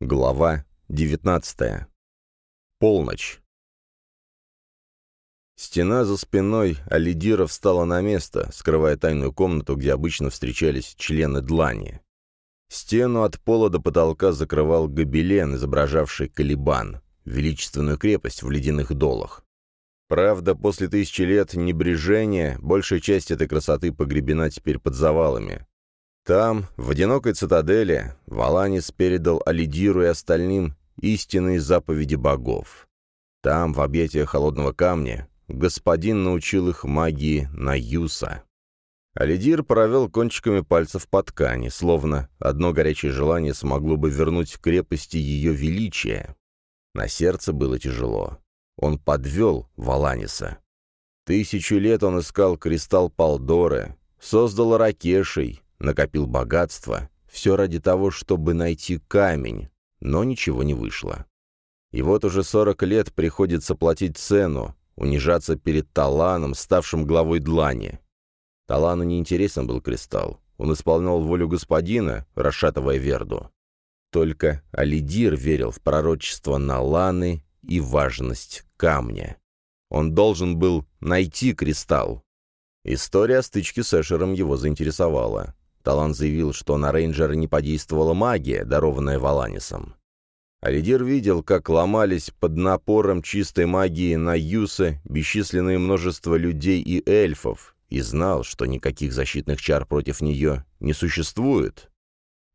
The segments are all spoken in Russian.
Глава 19. Полночь. Стена за спиной Алидира встала на место, скрывая тайную комнату, где обычно встречались члены длани. Стену от пола до потолка закрывал гобелен, изображавший Калибан, величественную крепость в ледяных долах. Правда, после тысячи лет небрежения большая часть этой красоты погребена теперь под завалами. Там, в одинокой цитадели, Валанис передал Алидиру и остальным истинные заповеди богов. Там, в объятиях холодного камня, господин научил их магии Наюса. Алидир провел кончиками пальцев по ткани, словно одно горячее желание смогло бы вернуть в крепости ее величие. На сердце было тяжело. Он подвел Валаниса. Тысячу лет он искал кристалл Палдоры, создал Ракешей, накопил богатство, все ради того, чтобы найти камень, но ничего не вышло. И вот уже сорок лет приходится платить цену, унижаться перед Таланом, ставшим главой Длани. Талану неинтересен был кристалл. Он исполнял волю господина, расшатывая Верду. Только Алидир верил в пророчество Наланы и важность камня. Он должен был найти кристалл. История о стычке с Эшером его заинтересовала. Талан заявил, что на рейнджера не подействовала магия, дарованная Валанисом. Алидир видел, как ломались под напором чистой магии на Юса бесчисленное множество людей и эльфов, и знал, что никаких защитных чар против нее не существует.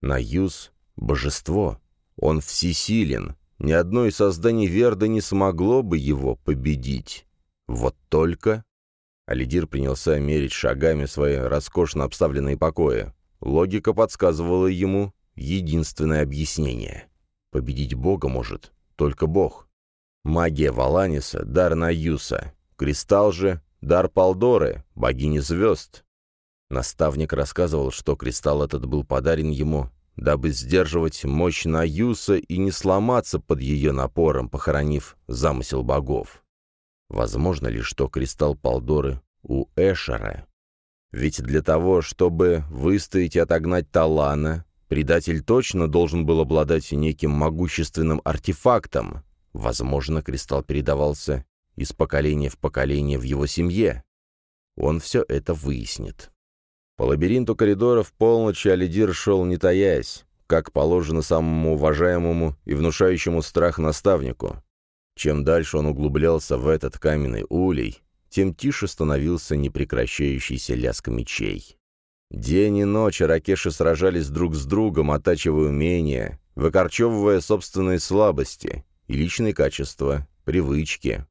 Наюс — божество. Он всесилен. Ни одно из созданий Верда не смогло бы его победить. Вот только... Алидир принялся мерить шагами свои роскошно обставленные покои. Логика подсказывала ему единственное объяснение. Победить Бога может только Бог. Магия Валаниса — дар Наюса. Кристалл же — дар Палдоры, богини звезд. Наставник рассказывал, что кристалл этот был подарен ему, дабы сдерживать мощь Наюса и не сломаться под ее напором, похоронив замысел богов. Возможно ли, что кристалл Палдоры у Эшера? Ведь для того, чтобы выстоять и отогнать Талана, предатель точно должен был обладать неким могущественным артефактом. Возможно, кристалл передавался из поколения в поколение в его семье. Он все это выяснит. По лабиринту коридоров полночи Алидир шел не таясь, как положено самому уважаемому и внушающему страх наставнику. Чем дальше он углублялся в этот каменный улей, тем тише становился непрекращающийся лязг мечей. День и ночь ракеши сражались друг с другом, оттачивая умения, выкорчевывая собственные слабости и личные качества, привычки.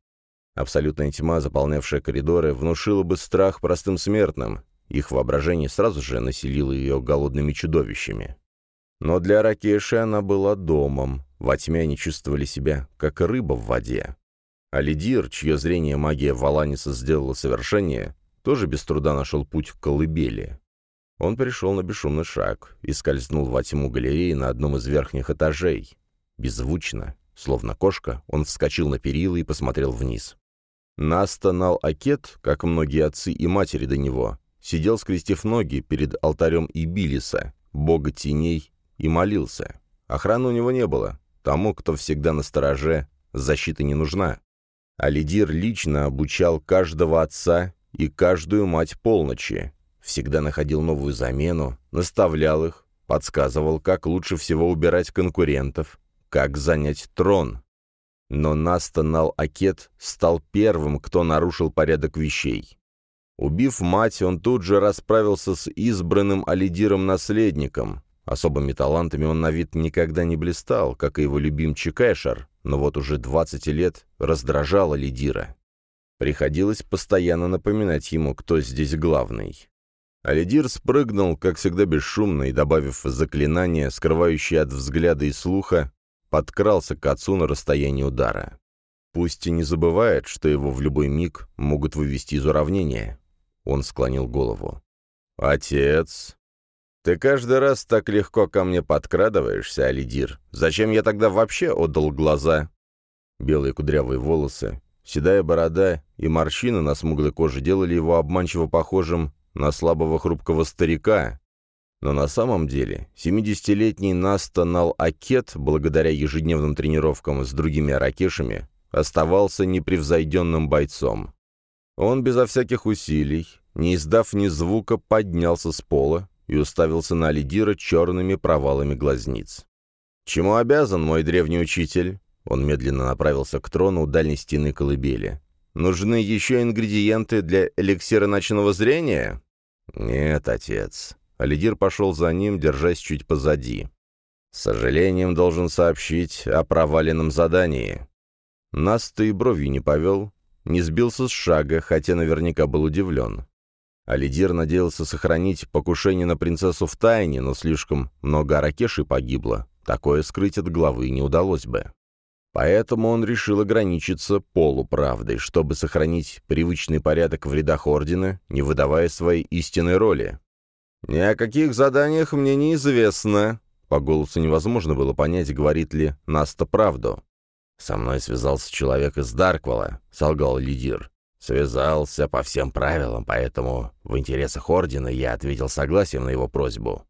Абсолютная тьма, заполнявшая коридоры, внушила бы страх простым смертным. Их воображение сразу же населило ее голодными чудовищами. Но для Ракеши она была домом. Во тьме они чувствовали себя, как рыба в воде. А Лидир, чье зрение магия Валаниса сделала совершеннее, тоже без труда нашел путь к колыбели. Он пришел на бесшумный шаг и скользнул во тьму галереи на одном из верхних этажей. Беззвучно, словно кошка, он вскочил на перила и посмотрел вниз. Настонал Акет, как многие отцы и матери до него, сидел, скрестив ноги перед алтарем Ибилиса, бога теней, и молился. Охраны у него не было. Тому, кто всегда на стороже, защита не нужна. Алидир лично обучал каждого отца и каждую мать полночи, всегда находил новую замену, наставлял их, подсказывал, как лучше всего убирать конкурентов, как занять трон. Но Настанал Акет стал первым, кто нарушил порядок вещей. Убив мать, он тут же расправился с избранным Алидиром-наследником. Особыми талантами он на вид никогда не блистал, как и его любимчик Эшер, но вот уже 20 лет раздражала Лидира. Приходилось постоянно напоминать ему, кто здесь главный. А Лидир спрыгнул, как всегда бесшумно, и, добавив заклинание, скрывающее от взгляда и слуха, подкрался к отцу на расстоянии удара. Пусть и не забывает, что его в любой миг могут вывести из уравнения. Он склонил голову. «Отец!» «Ты каждый раз так легко ко мне подкрадываешься, Алидир. Зачем я тогда вообще отдал глаза?» Белые кудрявые волосы, седая борода и морщины на смуглой коже делали его обманчиво похожим на слабого хрупкого старика. Но на самом деле 70-летний Наста Нал-Акет, благодаря ежедневным тренировкам с другими аракешами, оставался непревзойденным бойцом. Он безо всяких усилий, не издав ни звука, поднялся с пола и уставился на Алидира черными провалами глазниц. «Чему обязан мой древний учитель?» Он медленно направился к трону у дальней стены колыбели. «Нужны еще ингредиенты для эликсира ночного зрения?» «Нет, отец». Алидир пошел за ним, держась чуть позади. «С сожалением должен сообщить о проваленном задании». Нас-то и бровью не повел, не сбился с шага, хотя наверняка был удивлен. Алидир надеялся сохранить покушение на принцессу в тайне, но слишком много аракешей погибло. Такое скрыть от главы не удалось бы. Поэтому он решил ограничиться полуправдой, чтобы сохранить привычный порядок в рядах Ордена, не выдавая своей истинной роли. «Ни о каких заданиях мне неизвестно». По голосу невозможно было понять, говорит ли Наста правду. «Со мной связался человек из Дарквала», — солгал Лидир. «Связался по всем правилам, поэтому в интересах Ордена я ответил согласием на его просьбу.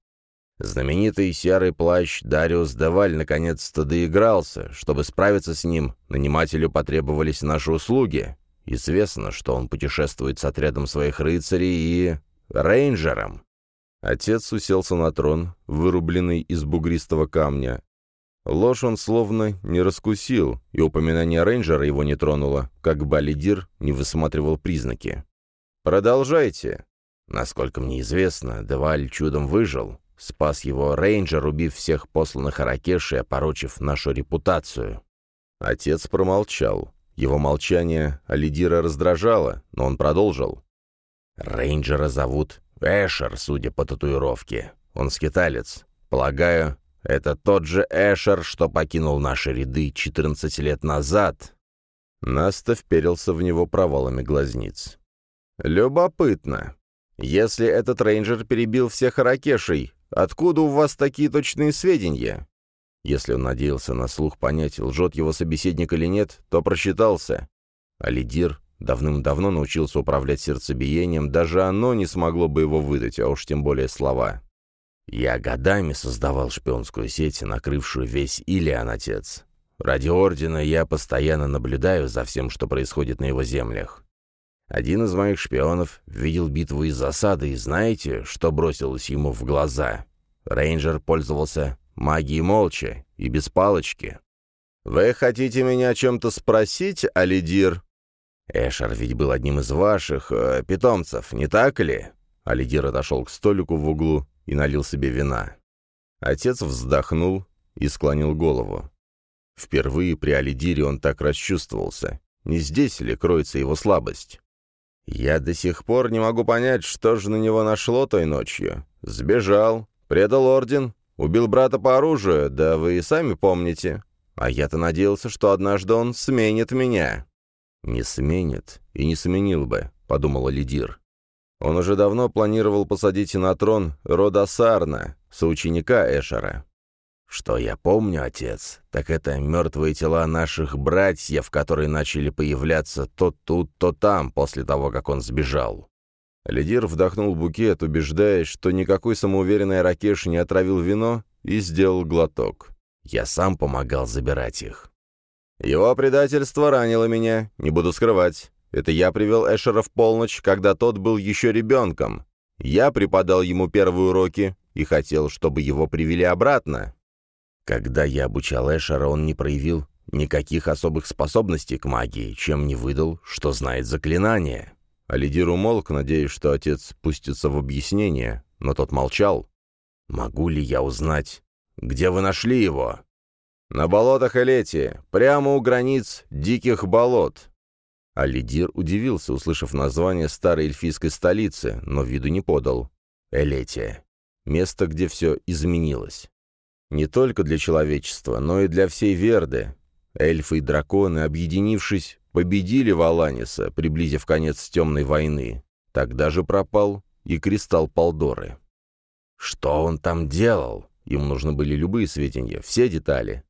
Знаменитый серый плащ Дариус Деваль наконец-то доигрался. Чтобы справиться с ним, нанимателю потребовались наши услуги. Известно, что он путешествует с отрядом своих рыцарей и... рейнджером». Отец уселся на трон, вырубленный из бугристого камня, Ложь он словно не раскусил, и упоминание рейнджера его не тронуло, как Балидир не высматривал признаки. «Продолжайте». Насколько мне известно, Деваль чудом выжил. Спас его рейнджер, убив всех посланных Аракеши, опорочив нашу репутацию. Отец промолчал. Его молчание Алидира раздражало, но он продолжил. «Рейнджера зовут Эшер, судя по татуировке. Он скиталец. Полагаю, это тот же Эшер, что покинул наши ряды 14 лет назад». Наста вперился в него провалами глазниц. «Любопытно. Если этот рейнджер перебил всех Аракешей, откуда у вас такие точные сведения?» Если он надеялся на слух понять, лжет его собеседник или нет, то просчитался. А лидир давным-давно научился управлять сердцебиением, даже оно не смогло бы его выдать, а уж тем более слова. Я годами создавал шпионскую сеть, накрывшую весь Илиан, отец. Ради Ордена я постоянно наблюдаю за всем, что происходит на его землях. Один из моих шпионов видел битву из засады, и знаете, что бросилось ему в глаза? Рейнджер пользовался магией молча и без палочки. «Вы хотите меня о чем-то спросить, Алидир?» «Эшер ведь был одним из ваших э, питомцев, не так ли?» Алидир отошел к столику в углу и налил себе вина. Отец вздохнул и склонил голову. Впервые при Алидире он так расчувствовался. Не здесь ли кроется его слабость? «Я до сих пор не могу понять, что же на него нашло той ночью. Сбежал, предал орден, убил брата по оружию, да вы и сами помните. А я-то надеялся, что однажды он сменит меня». «Не сменит и не сменил бы», — подумала Лидир. Он уже давно планировал посадить на трон рода Сарна, соученика Эшера. «Что я помню, отец, так это мертвые тела наших братьев, которые начали появляться то тут, то там, после того, как он сбежал». Лидир вдохнул букет, убеждаясь, что никакой самоуверенный Ракеш не отравил вино, и сделал глоток. «Я сам помогал забирать их». «Его предательство ранило меня, не буду скрывать. Это я привел Эшера в полночь, когда тот был еще ребенком. Я преподал ему первые уроки и хотел, чтобы его привели обратно. Когда я обучал Эшера, он не проявил никаких особых способностей к магии, чем не выдал, что знает заклинание. А лидер умолк, надеясь, что отец пустится в объяснение, но тот молчал. «Могу ли я узнать, где вы нашли его?» «На болотах Элети, прямо у границ диких болот. Алидир удивился, услышав название старой эльфийской столицы, но виду не подал. Элетия. Место, где все изменилось. Не только для человечества, но и для всей Верды. Эльфы и драконы, объединившись, победили Валаниса, приблизив конец темной войны. Тогда же пропал и кристалл Полдоры. Что он там делал? Ему нужны были любые сведения, все детали.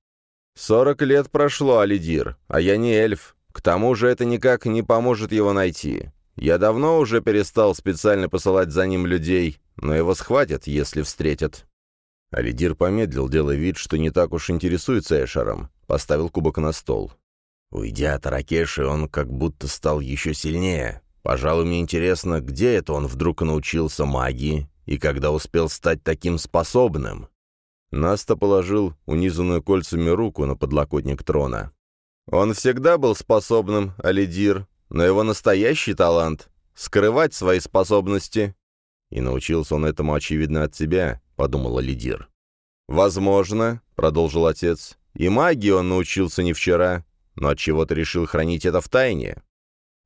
«Сорок лет прошло, Алидир, а я не эльф. К тому же это никак не поможет его найти. Я давно уже перестал специально посылать за ним людей, но его схватят, если встретят». Алидир помедлил, делая вид, что не так уж интересуется Эшером. Поставил кубок на стол. Уйдя от Ракеши, он как будто стал еще сильнее. Пожалуй, мне интересно, где это он вдруг научился магии и когда успел стать таким способным. Наста положил унизанную кольцами руку на подлокотник трона. Он всегда был способным, Алидир, но его настоящий талант — скрывать свои способности. И научился он этому, очевидно, от тебя, — подумал Алидир. «Возможно», — продолжил отец, — «и магии он научился не вчера, но от чего ты решил хранить это в тайне?»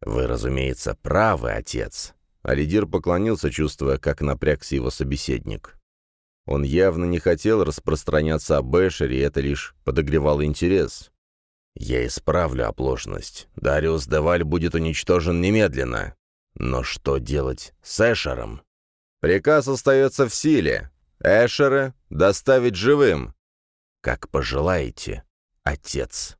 «Вы, разумеется, правы, отец». Алидир поклонился, чувствуя, как напрягся его собеседник. Он явно не хотел распространяться об Эшере, и это лишь подогревало интерес. «Я исправлю оплошность. Дариус Деваль будет уничтожен немедленно. Но что делать с Эшером?» «Приказ остается в силе. Эшера доставить живым». «Как пожелаете, отец».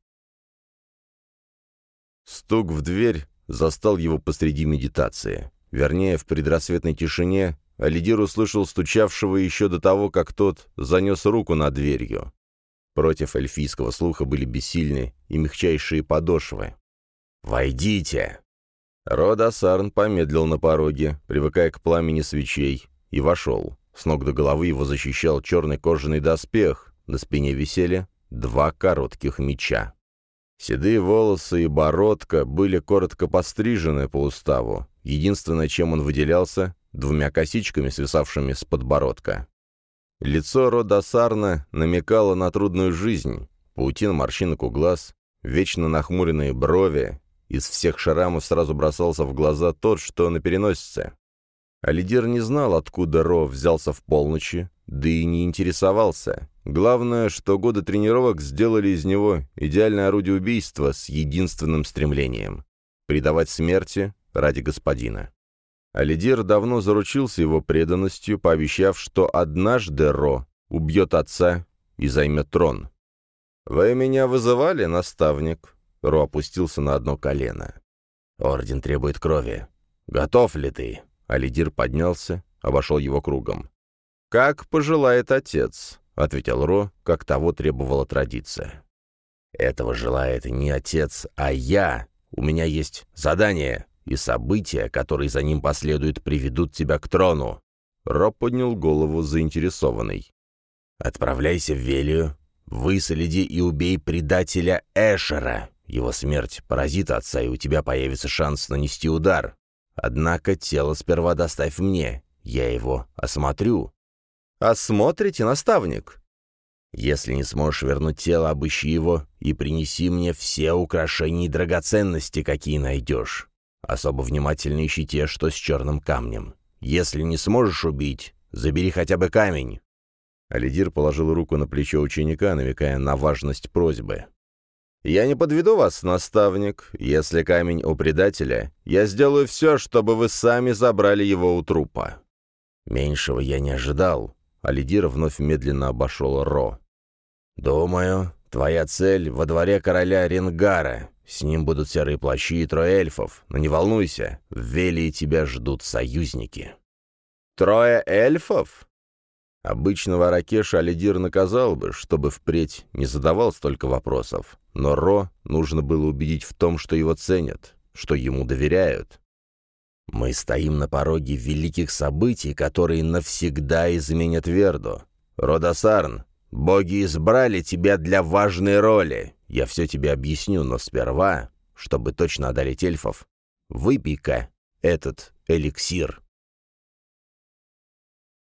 Стук в дверь застал его посреди медитации. Вернее, в предрассветной тишине Алидир услышал стучавшего еще до того, как тот занес руку над дверью. Против эльфийского слуха были бессильны и мягчайшие подошвы. «Войдите!» Родасарн помедлил на пороге, привыкая к пламени свечей, и вошел. С ног до головы его защищал черный кожаный доспех, на спине висели два коротких меча. Седые волосы и бородка были коротко пострижены по уставу. Единственное, чем он выделялся, двумя косичками, свисавшими с подбородка. Лицо Рода Сарна намекало на трудную жизнь, паутина морщинок у глаз, вечно нахмуренные брови. Из всех шрамов сразу бросался в глаза тот, что на переносице. Алидир не знал, откуда Ро взялся в полночи, да и не интересовался. Главное, что годы тренировок сделали из него идеальное орудие убийства с единственным стремлением — предавать смерти ради господина. Алидир давно заручился его преданностью, пообещав, что однажды Ро убьет отца и займет трон. «Вы меня вызывали, наставник?» Ро опустился на одно колено. «Орден требует крови. Готов ли ты?» Алидир поднялся, обошел его кругом. «Как пожелает отец», — ответил Ро, как того требовала традиция. «Этого желает не отец, а я. У меня есть задание и события, которые за ним последуют, приведут тебя к трону». Роб поднял голову заинтересованный. «Отправляйся в Велию, выследи и убей предателя Эшера. Его смерть поразит отца, и у тебя появится шанс нанести удар. Однако тело сперва доставь мне, я его осмотрю». «Осмотрите, наставник?» «Если не сможешь вернуть тело, обыщи его и принеси мне все украшения и драгоценности, какие найдешь. Особо внимательно ищи те, что с черным камнем. Если не сможешь убить, забери хотя бы камень». Алидир положил руку на плечо ученика, намекая на важность просьбы. «Я не подведу вас, наставник. Если камень у предателя, я сделаю все, чтобы вы сами забрали его у трупа». «Меньшего я не ожидал». Алидир вновь медленно обошел Ро. «Думаю, твоя цель во дворе короля Ренгара. С ним будут серые плащи и трое эльфов. Но не волнуйся, в Велии тебя ждут союзники». «Трое эльфов?» Обычного Ракеша Алидир наказал бы, чтобы впредь не задавал столько вопросов. Но Ро нужно было убедить в том, что его ценят, что ему доверяют. «Мы стоим на пороге великих событий, которые навсегда изменят Верду. Родосарн, боги избрали тебя для важной роли. Я все тебе объясню, но сперва, чтобы точно одолеть эльфов, выпей-ка этот эликсир».